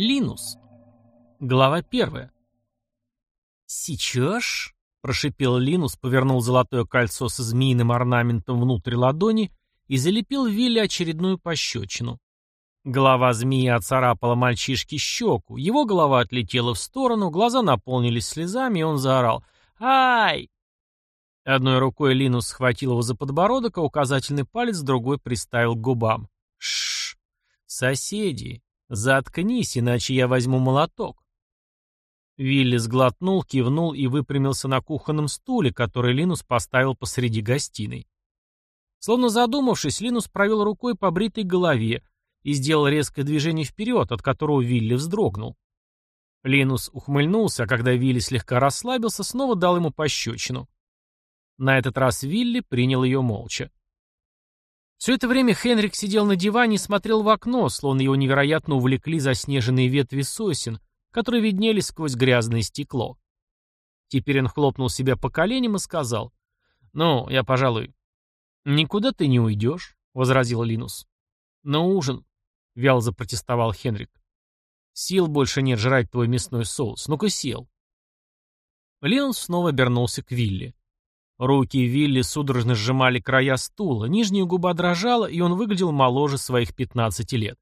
Линус. Глава первая. «Сейчас?» — прошипел Линус, повернул золотое кольцо со змеиным орнаментом внутрь ладони и залепил Вилли очередную пощечину. Голова змеи оцарапала мальчишке щеку, его голова отлетела в сторону, глаза наполнились слезами, и он заорал «Ай!». Одной рукой Линус схватил его за подбородок, а указательный палец другой приставил к губам. Шш, соседи, заткнись, иначе я возьму молоток. Вилли сглотнул, кивнул и выпрямился на кухонном стуле, который Линус поставил посреди гостиной. Словно задумавшись, Линус провел рукой по бритой голове и сделал резкое движение вперед, от которого Вилли вздрогнул. Линус ухмыльнулся, а когда Вилли слегка расслабился, снова дал ему пощечину. На этот раз Вилли принял ее молча. Все это время Хенрик сидел на диване и смотрел в окно, словно его невероятно увлекли заснеженные ветви сосен, которые виднелись сквозь грязное стекло. Теперь он хлопнул себя по коленям и сказал, «Ну, я, пожалуй...» «Никуда ты не уйдешь», — возразил Линус. «На ужин», — вяло запротестовал Хенрик. «Сил больше нет жрать твой мясной соус. Ну-ка сел». Линус снова обернулся к Вилли. Руки Вилли судорожно сжимали края стула, нижняя губа дрожала, и он выглядел моложе своих пятнадцати лет.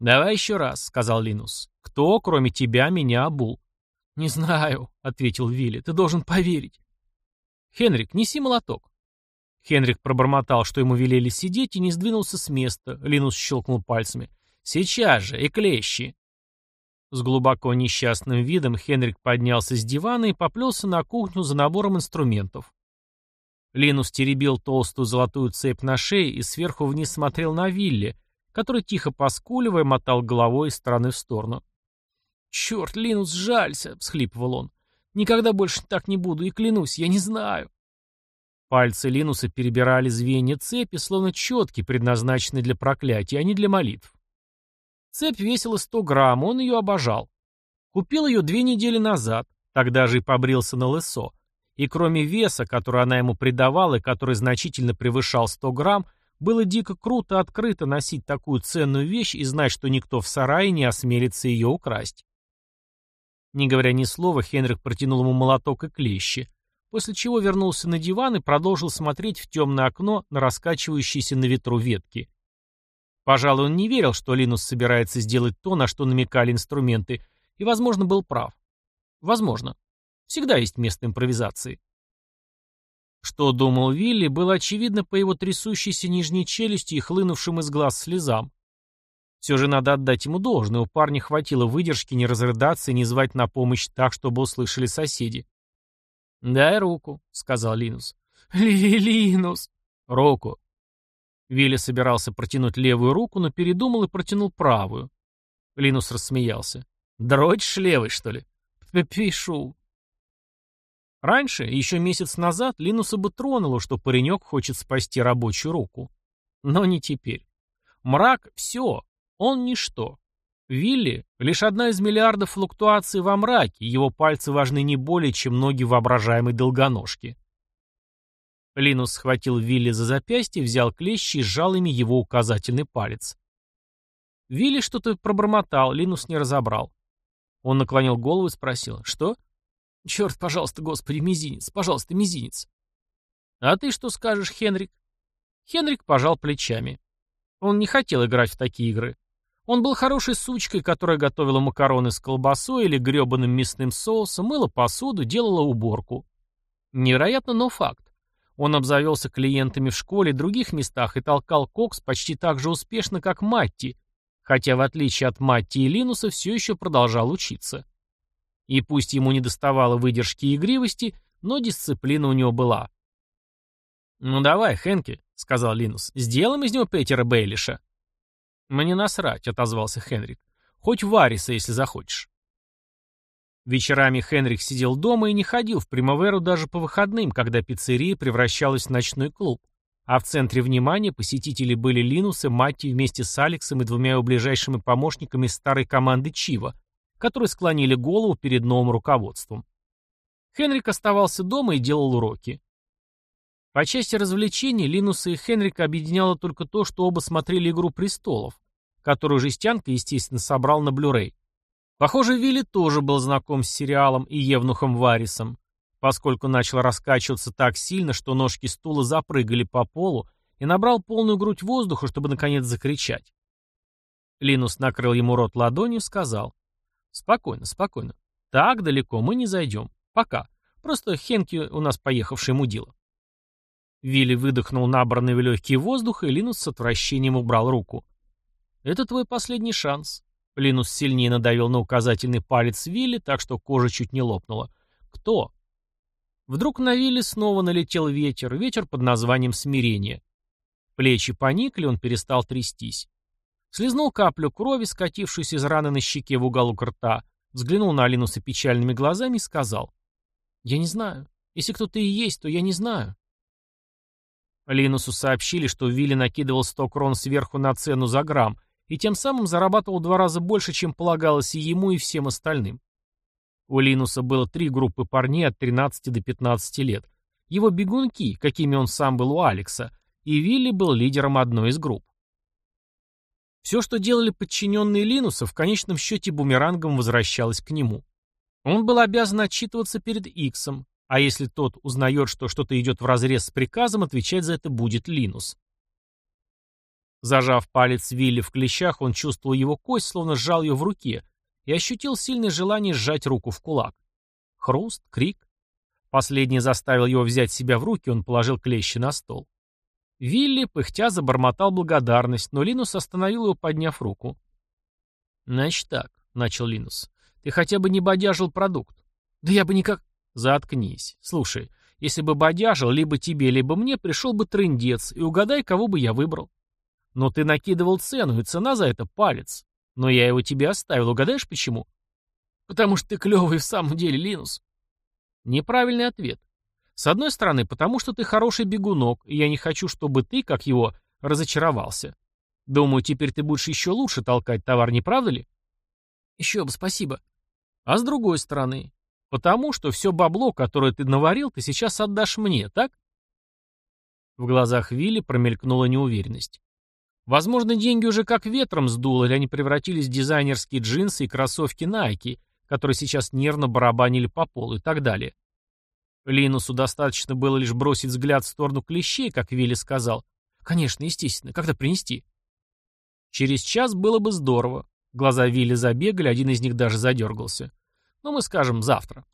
«Давай еще раз», — сказал Линус. «Кто, кроме тебя, меня обул?» «Не знаю», — ответил Вилли. «Ты должен поверить». «Хенрик, неси молоток». Хенрик пробормотал, что ему велели сидеть, и не сдвинулся с места. Линус щелкнул пальцами. «Сейчас же, и клещи!» С глубоко несчастным видом Хенрик поднялся с дивана и поплелся на кухню за набором инструментов. Линус теребил толстую золотую цепь на шее и сверху вниз смотрел на Вилли, который, тихо поскуливая, мотал головой из стороны в сторону. «Черт, Линус, жалься!» — всхлипывал он. «Никогда больше так не буду, и клянусь, я не знаю». Пальцы Линуса перебирали звенья цепи, словно четки, предназначенные для проклятия, а не для молитв. Цепь весила 100 грамм, он ее обожал. Купил ее две недели назад, тогда же и побрился на лысо. И кроме веса, который она ему придавала и который значительно превышал 100 грамм, было дико круто открыто носить такую ценную вещь и знать, что никто в сарае не осмелится ее украсть. Не говоря ни слова, Хенрих протянул ему молоток и клещи, после чего вернулся на диван и продолжил смотреть в темное окно на раскачивающиеся на ветру ветки. Пожалуй, он не верил, что Линус собирается сделать то, на что намекали инструменты, и, возможно, был прав. Возможно. Всегда есть место импровизации. Что думал Вилли, было очевидно по его трясущейся нижней челюсти и хлынувшим из глаз слезам. Все же надо отдать ему должное, у парня хватило выдержки не разрыдаться и не звать на помощь так, чтобы услышали соседи. «Дай руку», — сказал Линус. «Ли Линус!» «Руку». Вилли собирался протянуть левую руку, но передумал и протянул правую. Линус рассмеялся. «Дрочишь левой, что ли?» «Пишу», Раньше, еще месяц назад, Линуса бы тронуло, что паренек хочет спасти рабочую руку. Но не теперь. Мрак — все. Он ничто. Вилли — лишь одна из миллиардов флуктуаций во мраке, его пальцы важны не более, чем ноги воображаемой долгоножки. Линус схватил Вилли за запястье, взял клещи и сжал ими его указательный палец. Вилли что-то пробормотал, Линус не разобрал. Он наклонил голову и спросил, что? — Черт, пожалуйста, господи, мизинец, пожалуйста, мизинец. А ты что скажешь, Хенрик? Хенрик пожал плечами. Он не хотел играть в такие игры. Он был хорошей сучкой, которая готовила макароны с колбасой или гребаным мясным соусом, мыла посуду, делала уборку. Невероятно, но факт. Он обзавелся клиентами в школе других местах и толкал кокс почти так же успешно, как Матти, хотя в отличие от Матти и Линуса все еще продолжал учиться. И пусть ему не доставало выдержки и игривости, но дисциплина у него была. «Ну давай, Хэнки», — сказал Линус, — «сделаем из него Петера Бейлиша». «Мне насрать», — отозвался Хенрик. «Хоть Вариса, если захочешь». Вечерами Хенрик сидел дома и не ходил в Примаверу даже по выходным, когда пиццерия превращалась в ночной клуб. А в центре внимания посетители были Линус и Матти вместе с Алексом и двумя его ближайшими помощниками старой команды Чива, которые склонили голову перед новым руководством. Хенрик оставался дома и делал уроки. По части развлечений Линуса и Хенрика объединяло только то, что оба смотрели «Игру престолов», которую жестянка, естественно, собрал на Блю-рей. Похоже, Вилли тоже был знаком с сериалом и Евнухом Варисом, поскольку начал раскачиваться так сильно, что ножки стула запрыгали по полу и набрал полную грудь воздуха, чтобы наконец закричать. Линус накрыл ему рот ладонью и сказал. «Спокойно, спокойно. Так далеко мы не зайдем. Пока. Просто Хенки у нас поехавший мудила». Вилли выдохнул набранный в легкий воздух, и Линус с отвращением убрал руку. «Это твой последний шанс». Линус сильнее надавил на указательный палец Вилли, так что кожа чуть не лопнула. «Кто?» Вдруг на Вилли снова налетел ветер, ветер под названием «Смирение». Плечи поникли, он перестал трястись. Слизнул каплю крови, скатившуюся из раны на щеке в уголок рта, взглянул на Алинуса печальными глазами и сказал. «Я не знаю. Если кто-то и есть, то я не знаю». Линусу сообщили, что Вилли накидывал 100 крон сверху на цену за грамм, и тем самым зарабатывал два раза больше, чем полагалось и ему, и всем остальным. У Линуса было три группы парней от 13 до 15 лет. Его бегунки, какими он сам был у Алекса, и Вилли был лидером одной из групп. Все, что делали подчиненные Линуса, в конечном счете бумерангом возвращалось к нему. Он был обязан отчитываться перед Иксом, а если тот узнает, что что-то идет вразрез с приказом, отвечать за это будет Линус. Зажав палец Вилли в клещах, он чувствовал его кость, словно сжал ее в руке, и ощутил сильное желание сжать руку в кулак. Хруст, крик. Последний заставил его взять себя в руки, он положил клещи на стол. Вилли, пыхтя, забормотал благодарность, но Линус остановил его, подняв руку. «Значит так», — начал Линус, — «ты хотя бы не бодяжил продукт». «Да я бы никак...» Заткнись. Слушай, если бы бодяжил, либо тебе, либо мне, пришел бы трындец, и угадай, кого бы я выбрал. Но ты накидывал цену, и цена за это палец. Но я его тебе оставил, угадаешь почему? Потому что ты клевый в самом деле, Линус. Неправильный ответ. С одной стороны, потому что ты хороший бегунок, и я не хочу, чтобы ты, как его, разочаровался. Думаю, теперь ты будешь еще лучше толкать товар, не правда ли? Еще бы, спасибо. А с другой стороны, Потому что все бабло, которое ты наварил, ты сейчас отдашь мне, так? В глазах Вилли промелькнула неуверенность. Возможно, деньги уже как ветром сдуло, или они превратились в дизайнерские джинсы и кроссовки Nike, которые сейчас нервно барабанили по полу и так далее. Линусу достаточно было лишь бросить взгляд в сторону клещей, как Вилли сказал. «Конечно, естественно. Когда принести?» «Через час было бы здорово». Глаза Вилли забегали, один из них даже задергался. Ну, мы скажем, завтра.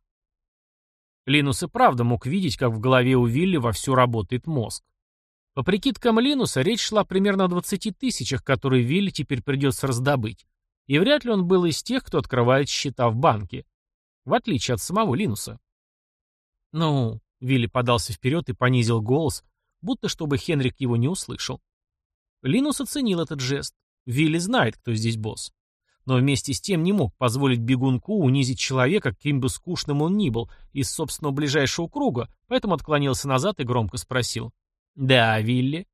Линус и правда мог видеть, как в голове у Вилли вовсю работает мозг. По прикидкам Линуса, речь шла примерно о 20 тысячах, которые Вилли теперь придется раздобыть. И вряд ли он был из тех, кто открывает счета в банке. В отличие от самого Линуса. «Ну...» — Вилли подался вперед и понизил голос, будто чтобы Хенрик его не услышал. Линус оценил этот жест. Вилли знает, кто здесь босс но вместе с тем не мог позволить бегунку унизить человека, каким бы скучным он ни был, из собственного ближайшего круга, поэтому отклонился назад и громко спросил. «Да, Вилли?»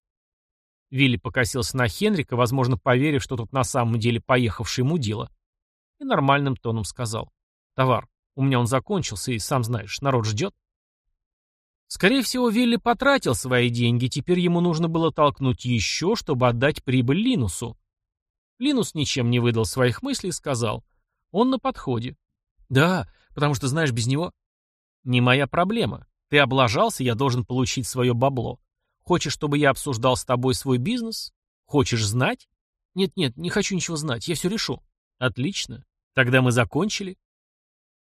Вилли покосился на Хенрика, возможно, поверив, что тут на самом деле поехавший ему дело. И нормальным тоном сказал. «Товар, у меня он закончился, и, сам знаешь, народ ждет». Скорее всего, Вилли потратил свои деньги, теперь ему нужно было толкнуть еще, чтобы отдать прибыль Линусу. Линус ничем не выдал своих мыслей и сказал. Он на подходе. Да, потому что, знаешь, без него... Не моя проблема. Ты облажался, я должен получить свое бабло. Хочешь, чтобы я обсуждал с тобой свой бизнес? Хочешь знать? Нет-нет, не хочу ничего знать, я все решу. Отлично. Тогда мы закончили.